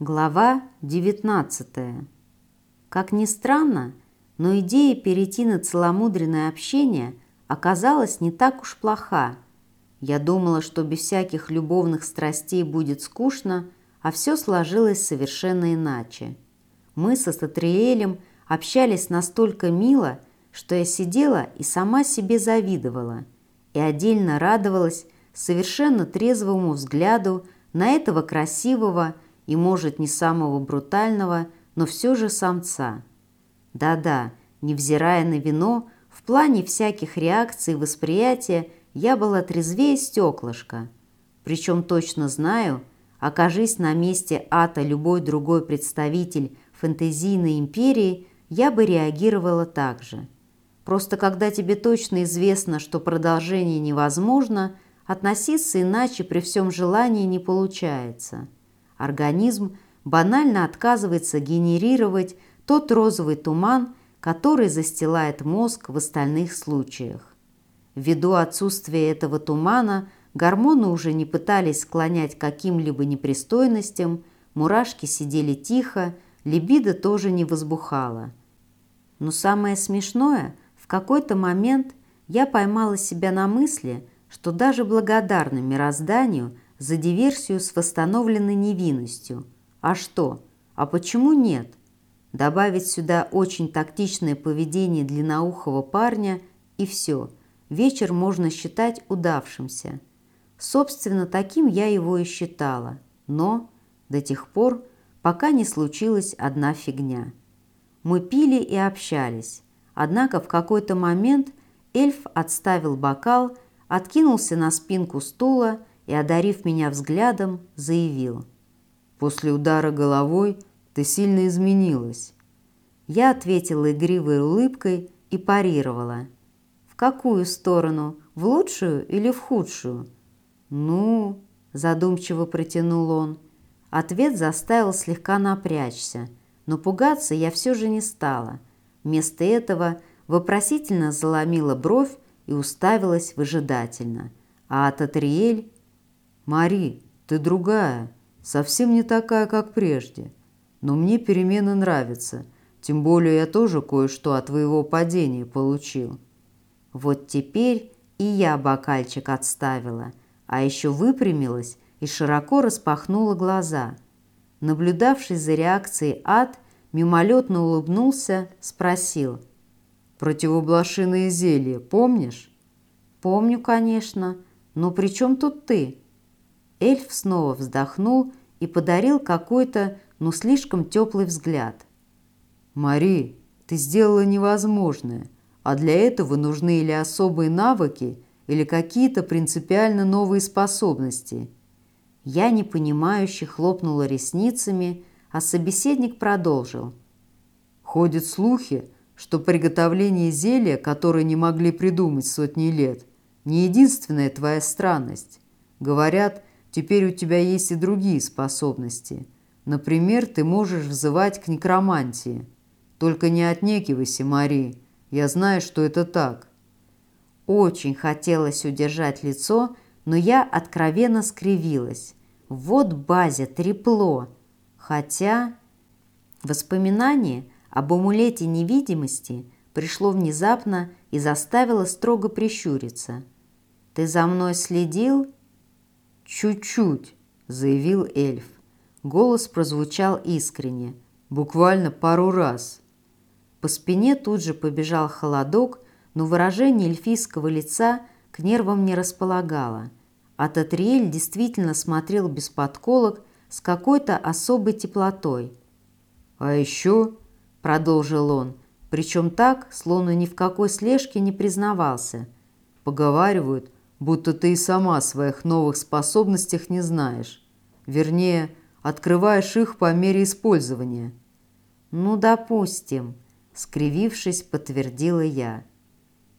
Глава 19. Как ни странно, но идея перейти на целомудренное общение оказалась не так уж плоха. Я думала, что без всяких любовных страстей будет скучно, а все сложилось совершенно иначе. Мы со Сатриэлем общались настолько мило, что я сидела и сама себе завидовала, и отдельно радовалась совершенно трезвому взгляду на этого красивого и, может, не самого брутального, но все же самца. Да-да, невзирая на вино, в плане всяких реакций восприятия я была трезвее стеклышка. Причем точно знаю, окажись на месте Ата любой другой представитель фэнтезийной империи, я бы реагировала так же. Просто когда тебе точно известно, что продолжение невозможно, относиться иначе при всем желании не получается. Организм банально отказывается генерировать тот розовый туман, который застилает мозг в остальных случаях. Ввиду отсутствия этого тумана гормоны уже не пытались склонять каким-либо непристойностям, мурашки сидели тихо, либидо тоже не возбухало. Но самое смешное, в какой-то момент я поймала себя на мысли, что даже благодарна мирозданию за диверсию с восстановленной невинностью. А что? А почему нет? Добавить сюда очень тактичное поведение длинноухого парня и все. Вечер можно считать удавшимся. Собственно, таким я его и считала. Но до тех пор, пока не случилась одна фигня. Мы пили и общались. Однако в какой-то момент эльф отставил бокал, откинулся на спинку стула и, одарив меня взглядом, заявил. «После удара головой ты сильно изменилась». Я ответила игривой улыбкой и парировала. «В какую сторону? В лучшую или в худшую?» «Ну...» – задумчиво протянул он. Ответ заставил слегка напрячься, но пугаться я все же не стала. Вместо этого вопросительно заломила бровь и уставилась выжидательно. А Татриэль «Мари, ты другая, совсем не такая, как прежде. Но мне перемены нравятся, тем более я тоже кое-что от твоего падения получил». Вот теперь и я бокальчик отставила, а еще выпрямилась и широко распахнула глаза. Наблюдавший за реакцией ад, мимолетно улыбнулся, спросил. «Противоблошиное зелье помнишь?» «Помню, конечно. Но при чем тут ты?» Эльф снова вздохнул и подарил какой-то, ну, слишком теплый взгляд. «Мари, ты сделала невозможное, а для этого нужны или особые навыки, или какие-то принципиально новые способности». Я непонимающе хлопнула ресницами, а собеседник продолжил. «Ходят слухи, что приготовление зелья, которое не могли придумать сотни лет, не единственная твоя странность. Говорят, Теперь у тебя есть и другие способности. Например, ты можешь взывать к некромантии. Только не отнекивайся, Мари. Я знаю, что это так. Очень хотелось удержать лицо, но я откровенно скривилась. Вот базе, трепло. Хотя воспоминание об амулете невидимости пришло внезапно и заставило строго прищуриться. «Ты за мной следил?» «Чуть-чуть», – заявил эльф. Голос прозвучал искренне, буквально пару раз. По спине тут же побежал холодок, но выражение эльфийского лица к нервам не располагало. А Татриэль действительно смотрел без подколок с какой-то особой теплотой. «А еще», – продолжил он, причем так, словно ни в какой слежке не признавался, – «поговаривают, будто ты и сама о своих новых способностях не знаешь. Вернее, открываешь их по мере использования». «Ну, допустим», — скривившись, подтвердила я.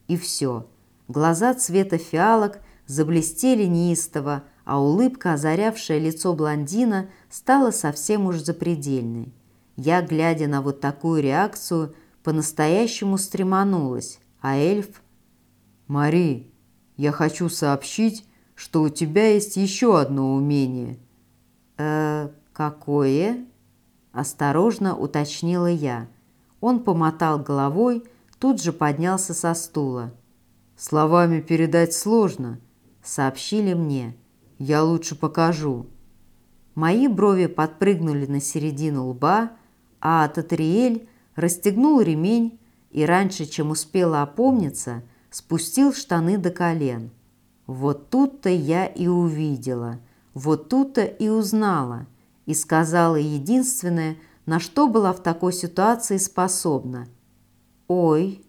И все. Глаза цвета фиалок заблестели неистово, а улыбка, озарявшая лицо блондина, стала совсем уж запредельной. Я, глядя на вот такую реакцию, по-настоящему стреманулась, а эльф... «Мари, я хочу сообщить, что у тебя есть еще одно умение». «Э, какое?» – осторожно уточнила я. Он помотал головой, тут же поднялся со стула. «Словами передать сложно», – сообщили мне. «Я лучше покажу». Мои брови подпрыгнули на середину лба, а Татриэль расстегнул ремень и раньше, чем успела опомниться, спустил штаны до колен. Вот тут-то я и увидела, вот тут-то и узнала, и сказала единственное, на что была в такой ситуации способна. «Ой!»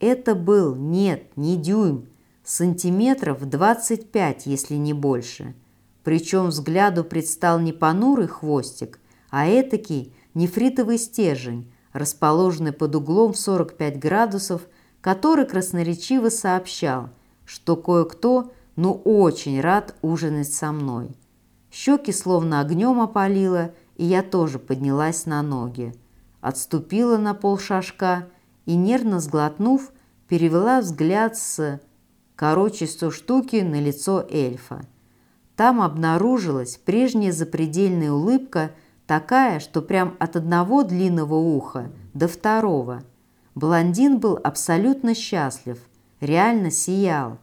Это был, нет, не дюйм, сантиметров 25, если не больше. Причем взгляду предстал не понурый хвостик, а этакий нефритовый стержень, расположенный под углом в 45 градусов, который красноречиво сообщал, что кое-кто, ну очень рад ужинать со мной. Щеки словно огнем опалило, и я тоже поднялась на ноги. Отступила на полшажка и, нервно сглотнув, перевела взгляд с короче сто штуки на лицо эльфа. Там обнаружилась прежняя запредельная улыбка – такая, что прям от одного длинного уха до второго. Блондин был абсолютно счастлив, реально сиял.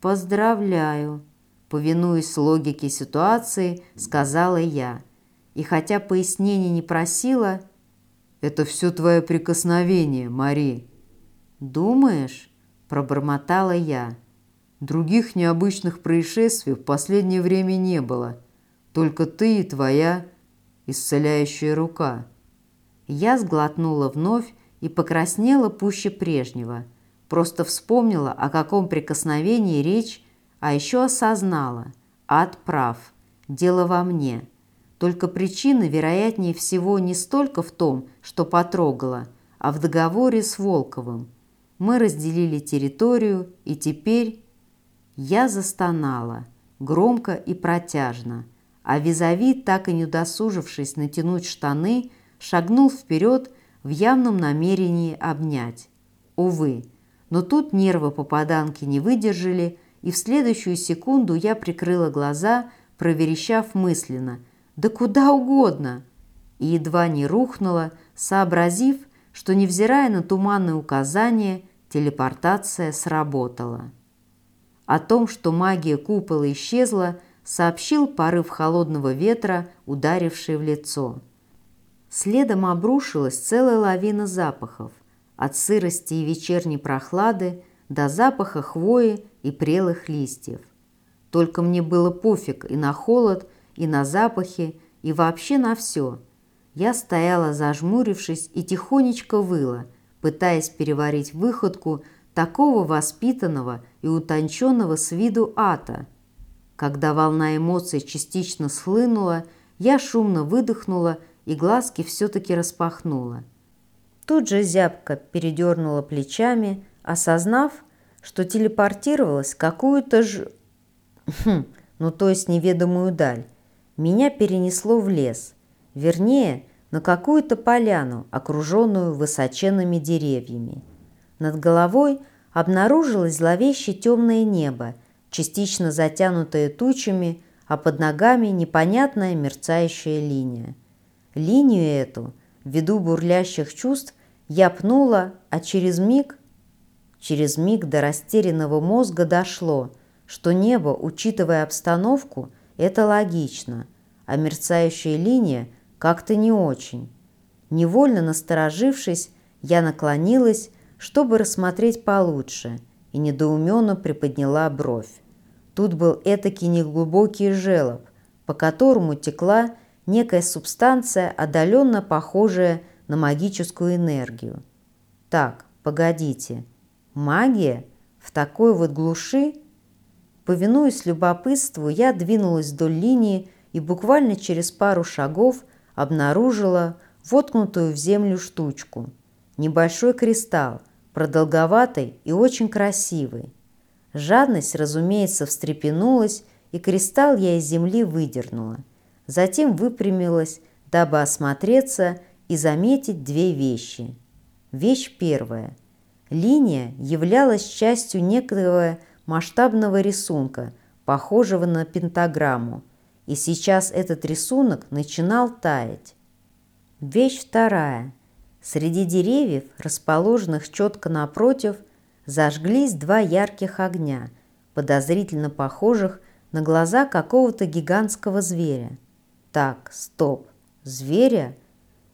«Поздравляю!» Повинуясь логике ситуации, сказала я. И хотя пояснений не просила, «Это все твое прикосновение, Мари». «Думаешь?» – пробормотала я. «Других необычных происшествий в последнее время не было. Только ты и твоя исцеляющая рука. Я сглотнула вновь и покраснела пуще прежнего. Просто вспомнила, о каком прикосновении речь, а еще осознала. Ад прав. Дело во мне. Только причина, вероятнее всего, не столько в том, что потрогала, а в договоре с Волковым. Мы разделили территорию, и теперь я застонала, громко и протяжно – а визави, так и не удосужившись натянуть штаны, шагнул вперед в явном намерении обнять. Увы, но тут нервы попаданки не выдержали, и в следующую секунду я прикрыла глаза, проверещав мысленно «Да куда угодно!» и едва не рухнула, сообразив, что, невзирая на туманные указания, телепортация сработала. О том, что магия купола исчезла, сообщил порыв холодного ветра, ударивший в лицо. Следом обрушилась целая лавина запахов, от сырости и вечерней прохлады до запаха хвои и прелых листьев. Только мне было пофиг и на холод, и на запахи, и вообще на все. Я стояла, зажмурившись, и тихонечко выла, пытаясь переварить выходку такого воспитанного и утонченного с виду ата – когда волна эмоций частично схлынула, я шумно выдохнула и глазки все-таки распахнула. Тут же зябко передернула плечами, осознав, что телепортировалась какую-то ж... Хм, ну то есть неведомую даль. Меня перенесло в лес, вернее, на какую-то поляну, окруженную высоченными деревьями. Над головой обнаружилось зловеще темное небо – частично затянутая тучами, а под ногами непонятная мерцающая линия. Линию эту, ввиду бурлящих чувств, я пнула, а через миг, через миг до растерянного мозга дошло, что небо, учитывая обстановку, это логично, а мерцающая линия как-то не очень. Невольно насторожившись, я наклонилась, чтобы рассмотреть получше – и недоуменно приподняла бровь. Тут был этакий неглубокий желоб, по которому текла некая субстанция, отдаленно похожая на магическую энергию. Так, погодите, магия в такой вот глуши? Повинуясь любопытству, я двинулась вдоль линии и буквально через пару шагов обнаружила воткнутую в землю штучку. Небольшой кристалл, продолговатый и очень красивый. Жадность, разумеется, встрепенулась, и кристалл я из земли выдернула. Затем выпрямилась, дабы осмотреться и заметить две вещи. Вещь первая. Линия являлась частью некоего масштабного рисунка, похожего на пентаграмму, и сейчас этот рисунок начинал таять. Вещь вторая. Среди деревьев, расположенных четко напротив, зажглись два ярких огня, подозрительно похожих на глаза какого-то гигантского зверя. Так, стоп, зверя?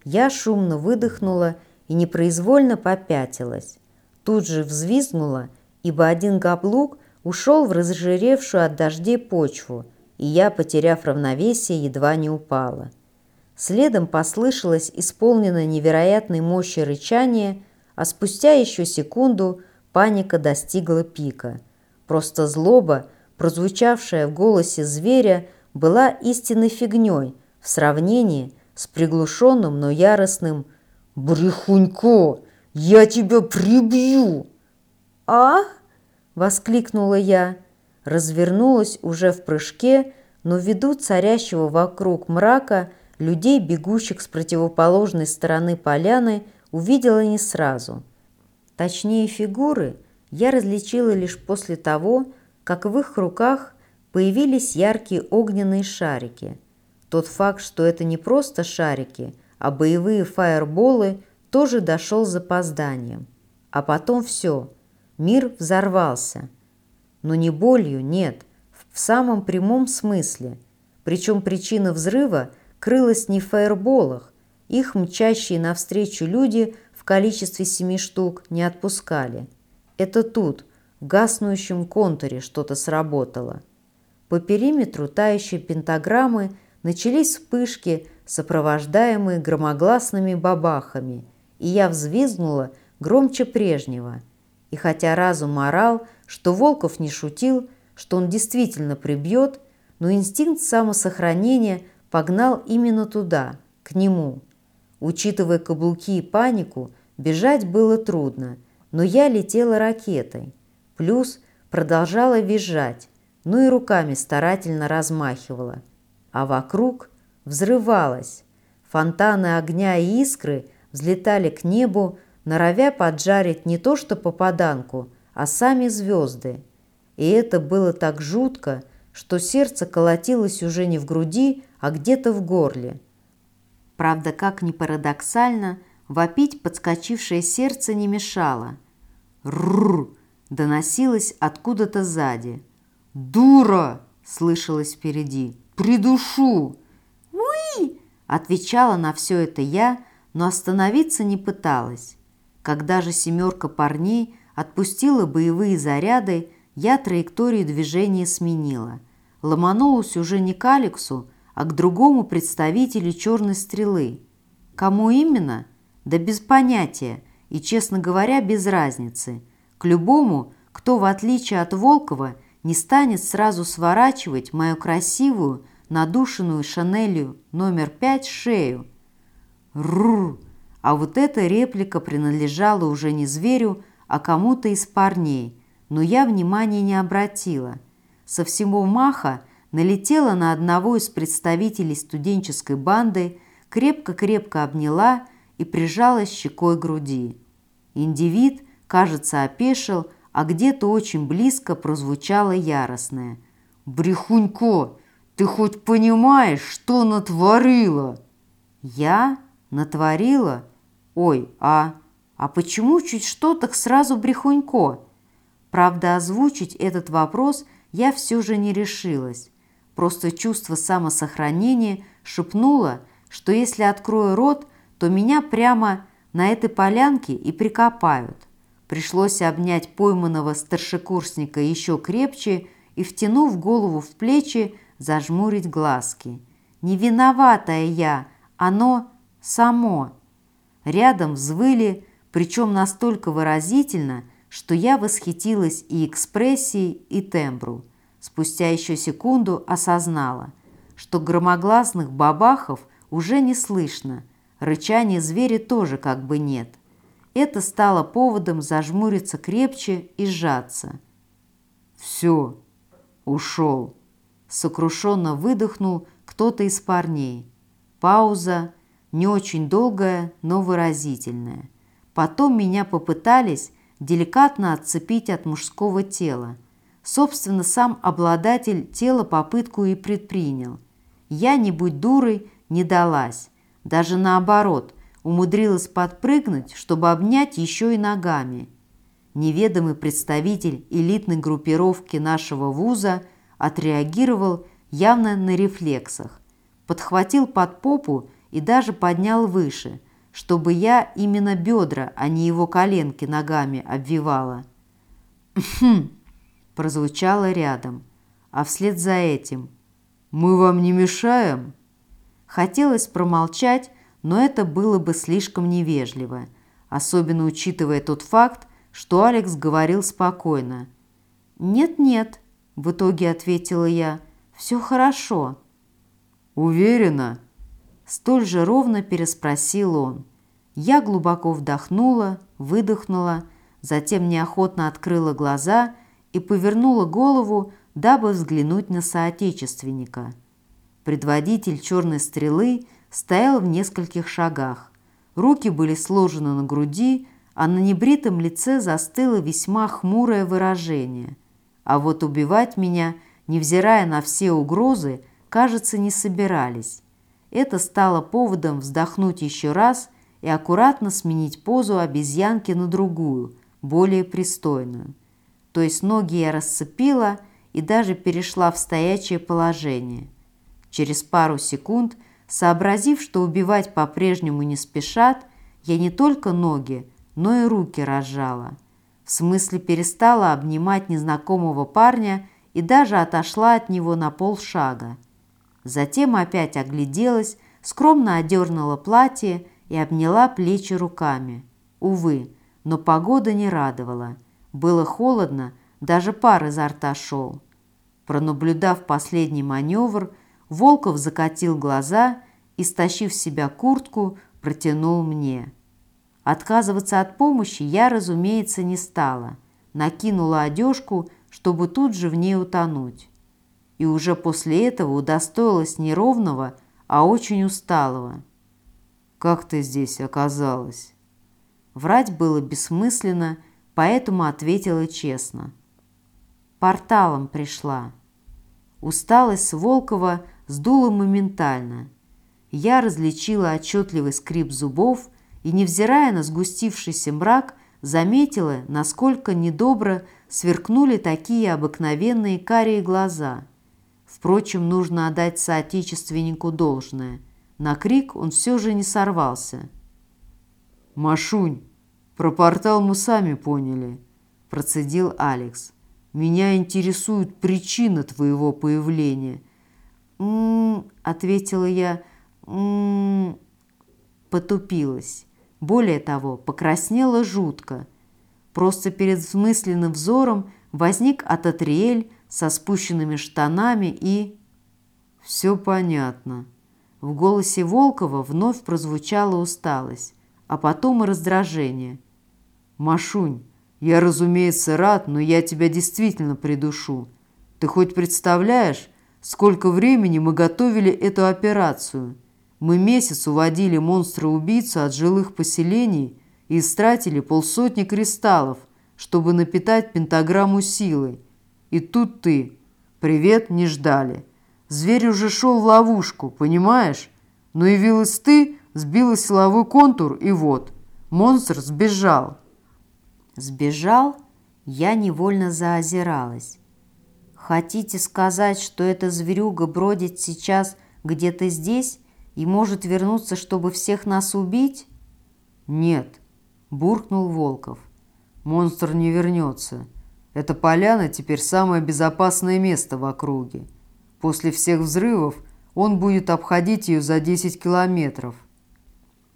Я шумно выдохнула и непроизвольно попятилась. Тут же взвизгнула, ибо один каблук ушел в разжиревшую от дождей почву, и я, потеряв равновесие, едва не упала. Следом послышалось исполненное невероятной мощи рычание, а спустя еще секунду паника достигла пика. Просто злоба, прозвучавшая в голосе зверя, была истинной фигней в сравнении с приглушенным, но яростным «Брехунько, я тебя прибью!» «А?» – воскликнула я, развернулась уже в прыжке, но ввиду царящего вокруг мрака – Людей, бегущих с противоположной стороны поляны, увидела не сразу. Точнее, фигуры я различила лишь после того, как в их руках появились яркие огненные шарики. Тот факт, что это не просто шарики, а боевые фаерболы, тоже дошел запозданием. А потом все, мир взорвался. Но не болью, нет, в самом прямом смысле. Причем причина взрыва – крылась не в фаерболах. Их мчащие навстречу люди в количестве семи штук не отпускали. Это тут, в гаснущем контуре, что-то сработало. По периметру тающей пентаграммы начались вспышки, сопровождаемые громогласными бабахами, и я взвизгнула громче прежнего. И хотя разум орал, что Волков не шутил, что он действительно прибьет, но инстинкт самосохранения – погнал именно туда, к нему. Учитывая каблуки и панику, бежать было трудно, но я летела ракетой. Плюс продолжала визжать, ну и руками старательно размахивала. А вокруг взрывалось. Фонтаны огня и искры взлетали к небу, норовя поджарить не то что попаданку, а сами звезды. И это было так жутко, что сердце колотилось уже не в груди, а где-то в горле. Правда, как ни парадоксально, вопить подскочившее сердце не мешало. «Рррр!» – доносилось откуда-то сзади. «Дура!» – слышалось впереди. «Придушу!» «Уи!» – отвечала на все это я, но остановиться не пыталась. Когда же семерка парней отпустила боевые заряды, я траекторию движения сменила. Ломанулась уже не к Алексу, а к другому представителю черной стрелы. Кому именно? Да без понятия и, честно говоря, без разницы. К любому, кто, в отличие от Волкова, не станет сразу сворачивать мою красивую, надушенную Шанелью номер пять шею. Рррр! А вот эта реплика принадлежала уже не зверю, а кому-то из парней, но я внимания не обратила. Со всего маха налетела на одного из представителей студенческой банды, крепко-крепко обняла и прижалась щекой груди. Индивид, кажется, опешил, а где-то очень близко прозвучало яростное. «Брехунько, ты хоть понимаешь, что натворила?» «Я? Натворила? Ой, а... А почему чуть что так сразу Брехунько?» Правда, озвучить этот вопрос я все же не решилась. Просто чувство самосохранения шепнуло, что если открою рот, то меня прямо на этой полянке и прикопают. Пришлось обнять пойманного старшекурсника еще крепче и, втянув голову в плечи, зажмурить глазки. Не виноватая я, оно само. Рядом взвыли, причем настолько выразительно, что я восхитилась и экспрессией, и тембру. Спустя еще секунду осознала, что громогласных бабахов уже не слышно, рычания зверя тоже как бы нет. Это стало поводом зажмуриться крепче и сжаться. «Все, ушел», — сокрушенно выдохнул кто-то из парней. Пауза, не очень долгая, но выразительная. Потом меня попытались деликатно отцепить от мужского тела, Собственно, сам обладатель тела попытку и предпринял. Я, не будь дурой, не далась. Даже наоборот, умудрилась подпрыгнуть, чтобы обнять еще и ногами. Неведомый представитель элитной группировки нашего вуза отреагировал явно на рефлексах, подхватил под попу и даже поднял выше, чтобы я именно бедра, а не его коленки ногами обвивала. «Хм!» – прозвучало рядом, а вслед за этим «Мы вам не мешаем?» Хотелось промолчать, но это было бы слишком невежливо, особенно учитывая тот факт, что Алекс говорил спокойно. «Нет-нет», – в итоге ответила я, – «все хорошо». «Уверена?» Столь же ровно переспросил он. Я глубоко вдохнула, выдохнула, затем неохотно открыла глаза и повернула голову, дабы взглянуть на соотечественника. Предводитель черной стрелы стоял в нескольких шагах. Руки были сложены на груди, а на небритом лице застыло весьма хмурое выражение. А вот убивать меня, невзирая на все угрозы, кажется, не собирались. Это стало поводом вздохнуть еще раз и аккуратно сменить позу обезьянки на другую, более пристойную. То есть ноги я расцепила и даже перешла в стоячее положение. Через пару секунд, сообразив, что убивать по-прежнему не спешат, я не только ноги, но и руки разжала. В смысле перестала обнимать незнакомого парня и даже отошла от него на полшага. Затем опять огляделась, скромно одернула платье и обняла плечи руками. Увы, но погода не радовала. Было холодно, даже пар изо рта шел. Пронаблюдав последний маневр, Волков закатил глаза и, стащив себя куртку, протянул мне. Отказываться от помощи я, разумеется, не стала. Накинула одежку, чтобы тут же в ней утонуть и уже после этого удостоилась не ровного, а очень усталого. «Как ты здесь оказалась?» Врать было бессмысленно, поэтому ответила честно. «Порталом пришла». Усталость Волкова сдула моментально. Я различила отчетливый скрип зубов и, невзирая на сгустившийся мрак, заметила, насколько недобро сверкнули такие обыкновенные карие глаза – Впрочем, нужно отдать соотечественнику должное. На крик он все же не сорвался. «Машунь, про портал мы сами поняли», – процедил Алекс. «Меня интересует причина твоего появления». «М-м-м», ответила я, «м-м-м», потупилась. Более того, покраснела жутко. Просто перед взмысленным взором возник Ататриэль со спущенными штанами и... Все понятно. В голосе Волкова вновь прозвучала усталость, а потом и раздражение. «Машунь, я, разумеется, рад, но я тебя действительно придушу. Ты хоть представляешь, сколько времени мы готовили эту операцию? Мы месяц уводили монстра-убийцу от жилых поселений и истратили полсотни кристаллов, чтобы напитать пентаграмму силой. И тут ты. Привет, не ждали. Зверь уже шел в ловушку, понимаешь? Но явилась ты, сбила силовой контур, и вот. Монстр сбежал. Сбежал? Я невольно заозиралась. Хотите сказать, что эта зверюга бродит сейчас где-то здесь и может вернуться, чтобы всех нас убить? Нет, буркнул Волков. Монстр не вернется. Эта поляна теперь самое безопасное место в округе. После всех взрывов он будет обходить ее за 10 километров.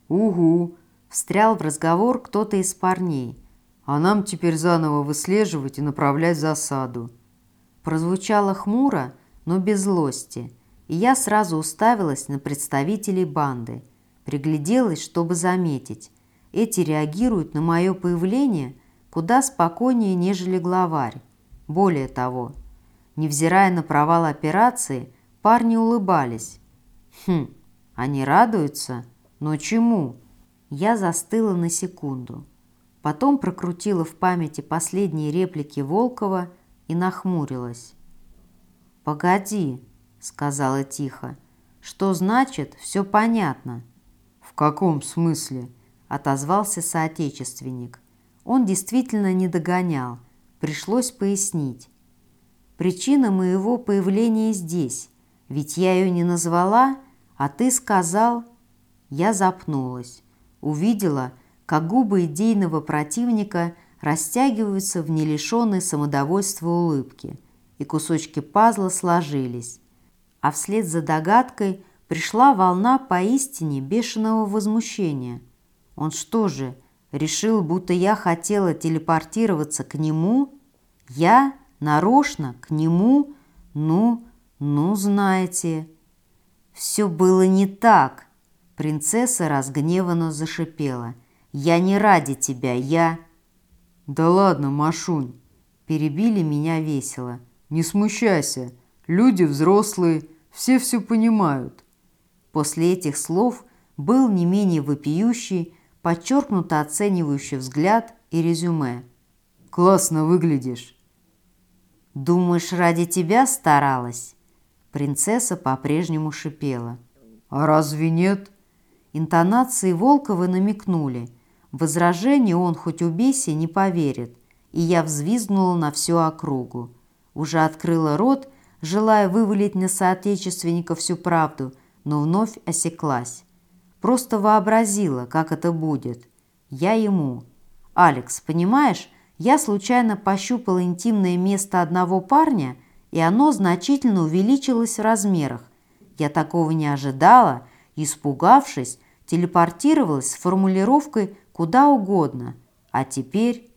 «Угу!» – встрял в разговор кто-то из парней. «А нам теперь заново выслеживать и направлять засаду». Прозвучало хмуро, но без злости, и я сразу уставилась на представителей банды. Пригляделась, чтобы заметить. Эти реагируют на мое появление – куда спокойнее, нежели главарь. Более того, невзирая на провал операции, парни улыбались. Хм, они радуются? Но чему? Я застыла на секунду. Потом прокрутила в памяти последние реплики Волкова и нахмурилась. «Погоди», — сказала тихо, — «что значит, все понятно. каком смысле?» – отозвался соотечественник. Он действительно не догонял. Пришлось пояснить. «Причина моего появления здесь. Ведь я ее не назвала, а ты сказал...» Я запнулась. Увидела, как губы идейного противника растягиваются в нелишенной самодовольства улыбки, и кусочки пазла сложились. А вслед за догадкой пришла волна поистине бешеного возмущения. Он что же, решил, будто я хотела телепортироваться к нему? Я? Нарочно? К нему? Ну, ну, знаете. Все было не так. Принцесса разгневанно зашипела. Я не ради тебя, я... Да ладно, Машунь, перебили меня весело. Не смущайся, люди взрослые, все все понимают. После этих слов был не менее вопиющий, подчеркнуто оценивающий взгляд и резюме. «Классно выглядишь!» «Думаешь, ради тебя старалась?» Принцесса по-прежнему шипела. «А разве нет?» Интонации Волкова намекнули. Возражение он хоть убейся не поверит, и я взвизгнула на всю округу. Уже открыла рот, желая вывалить на соотечественника всю правду – но вновь осеклась. Просто вообразила, как это будет. Я ему. «Алекс, понимаешь, я случайно пощупала интимное место одного парня, и оно значительно увеличилось в размерах. Я такого не ожидала, испугавшись, телепортировалась с формулировкой «куда угодно». А теперь...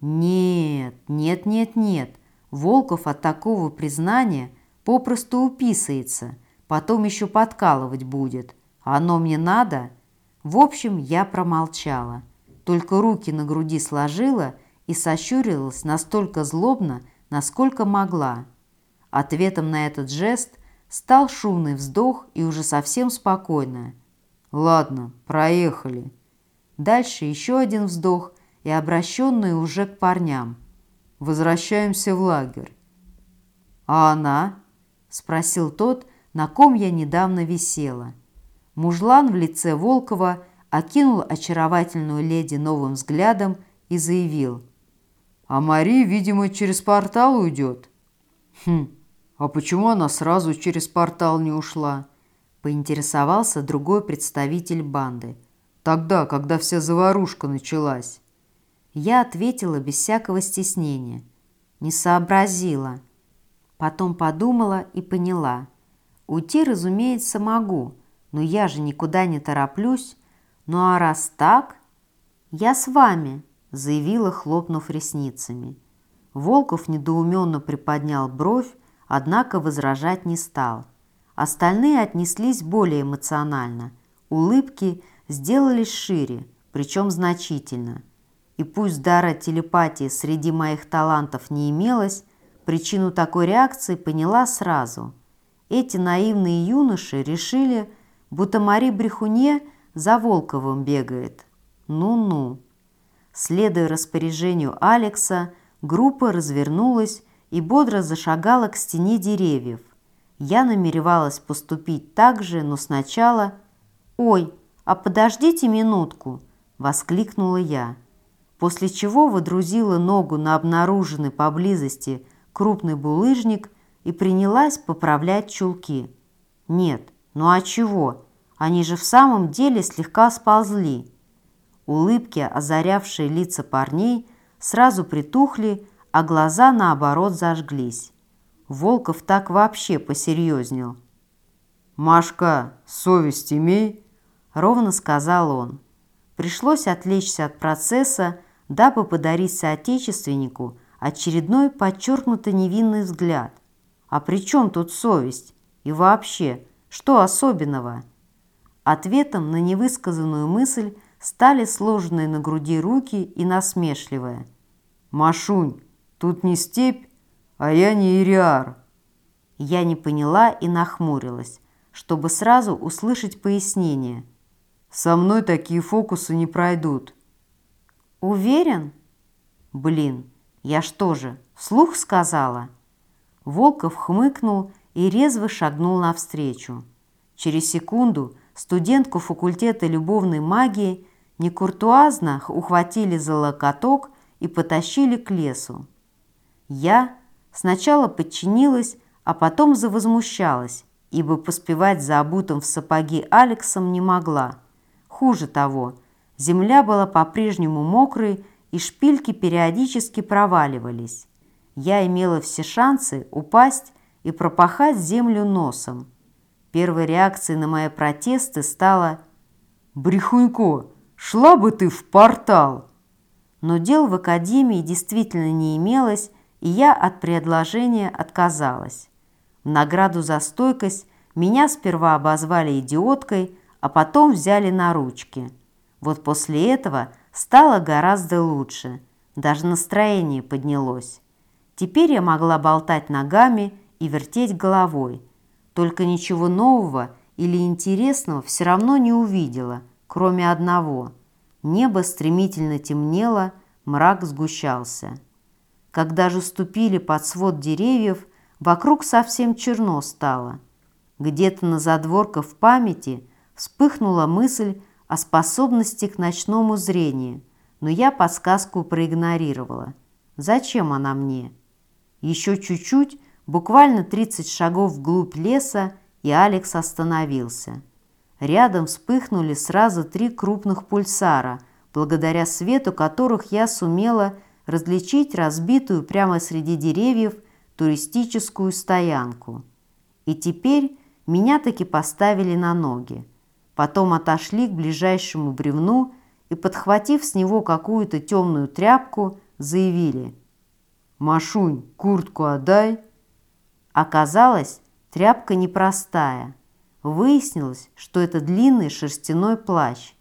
Нет, нет, нет, нет. Волков от такого признания попросту уписается – Потом еще подкалывать будет. Оно мне надо? В общем, я промолчала. Только руки на груди сложила и сощурилась настолько злобно, насколько могла. Ответом на этот жест стал шумный вздох и уже совсем спокойно. «Ладно, проехали». Дальше еще один вздох и обращенный уже к парням. «Возвращаемся в лагерь». «А она?» – спросил тот, на ком я недавно висела. Мужлан в лице Волкова окинул очаровательную леди новым взглядом и заявил. «А Мари, видимо, через портал уйдет». «Хм, а почему она сразу через портал не ушла?» поинтересовался другой представитель банды. «Тогда, когда вся заварушка началась». Я ответила без всякого стеснения. Не сообразила. Потом подумала и поняла – Уйти, разумеется, могу, но я же никуда не тороплюсь. Ну а раз так, я с вами, заявила, хлопнув ресницами. Волков недоуменно приподнял бровь, однако возражать не стал. Остальные отнеслись более эмоционально. Улыбки сделались шире, причем значительно. И пусть дара телепатии среди моих талантов не имелось, причину такой реакции поняла сразу – эти наивные юноши решили, будто Мари Брехуне за Волковым бегает. Ну-ну. Следуя распоряжению Алекса, группа развернулась и бодро зашагала к стене деревьев. Я намеревалась поступить так же, но сначала... «Ой, а подождите минутку!» – воскликнула я. После чего водрузила ногу на обнаруженный поблизости крупный булыжник – и принялась поправлять чулки. Нет, ну а чего? Они же в самом деле слегка сползли. Улыбки, озарявшие лица парней, сразу притухли, а глаза, наоборот, зажглись. Волков так вообще посерьезнел. «Машка, совесть имей!» – ровно сказал он. Пришлось отвлечься от процесса, дабы подарить соотечественнику очередной подчеркнуто невинный взгляд. А при чем тут совесть? И вообще, что особенного? Ответом на невысказанную мысль стали сложенные на груди руки и насмешливая. «Машунь, тут не степь, а я не Ириар». Я не поняла и нахмурилась, чтобы сразу услышать пояснение. «Со мной такие фокусы не пройдут». «Уверен?» «Блин, я что же, вслух сказала?» Волков хмыкнул и резво шагнул навстречу. Через секунду студентку факультета любовной магии некуртуазно ухватили за локоток и потащили к лесу. Я сначала подчинилась, а потом завозмущалась, ибо поспевать за обутым в сапоги Алексом не могла. Хуже того, земля была по-прежнему мокрой, и шпильки периодически проваливались. Я имела все шансы упасть и пропахать землю носом. Первой реакцией на мои протесты стало «Брехунько, шла бы ты в портал!» Но дел в академии действительно не имелось, и я от предложения отказалась. В награду за стойкость меня сперва обозвали идиоткой, а потом взяли на ручки. Вот после этого стало гораздо лучше, даже настроение поднялось. Теперь я могла болтать ногами и вертеть головой, только ничего нового или интересного все равно не увидела, кроме одного. Небо стремительно темнело, мрак сгущался. Когда же ступили под свод деревьев, вокруг совсем черно стало. Где-то на задворках памяти вспыхнула мысль о способности к ночному зрению, но я подсказку проигнорировала. Зачем она мне? Еще чуть-чуть, буквально 30 шагов вглубь леса, и Алекс остановился. Рядом вспыхнули сразу три крупных пульсара, благодаря свету которых я сумела различить разбитую прямо среди деревьев туристическую стоянку. И теперь меня таки поставили на ноги. Потом отошли к ближайшему бревну и, подхватив с него какую-то темную тряпку, заявили «Машунь, куртку отдай!» Оказалось, тряпка непростая. Выяснилось, что это длинный шерстяной плащ.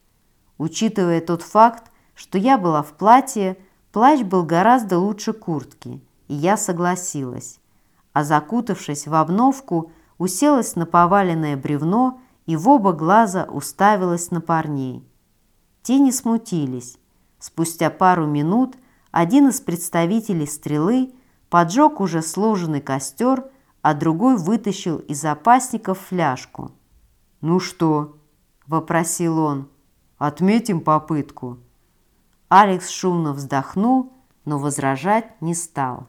Учитывая тот факт, что я была в платье, плащ был гораздо лучше куртки, и я согласилась. А закутавшись в обновку, уселась на поваленное бревно и в оба глаза уставилась на парней. Те не смутились. Спустя пару минут один из представителей стрелы поджег уже сложенный костер, а другой вытащил из запасников фляжку. «Ну что?» – вопросил он. «Отметим попытку». Алекс шумно вздохнул, но возражать не стал.